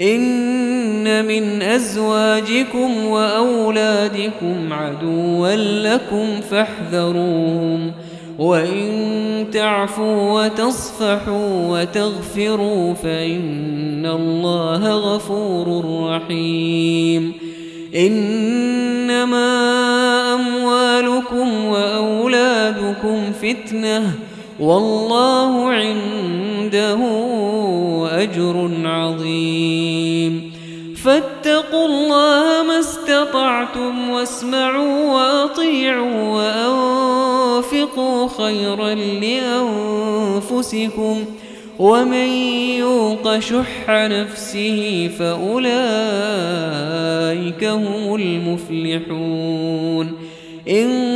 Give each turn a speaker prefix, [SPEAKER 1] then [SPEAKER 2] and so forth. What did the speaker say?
[SPEAKER 1] إن من أزواجكم وأولادكم عدوا لكم فاحذروهم وإن تعفوا وتصفحوا وتغفروا فإن الله غفور رحيم إنما أموالكم وأولادكم فتنة والله عنده أجر عظيم. فاتقوا الله ما استطعتم واسمعوا واطيعوا وأنفقوا خيرا لأنفسكم. ومن يوق شح نفسه فأولئك هم المفلحون. إن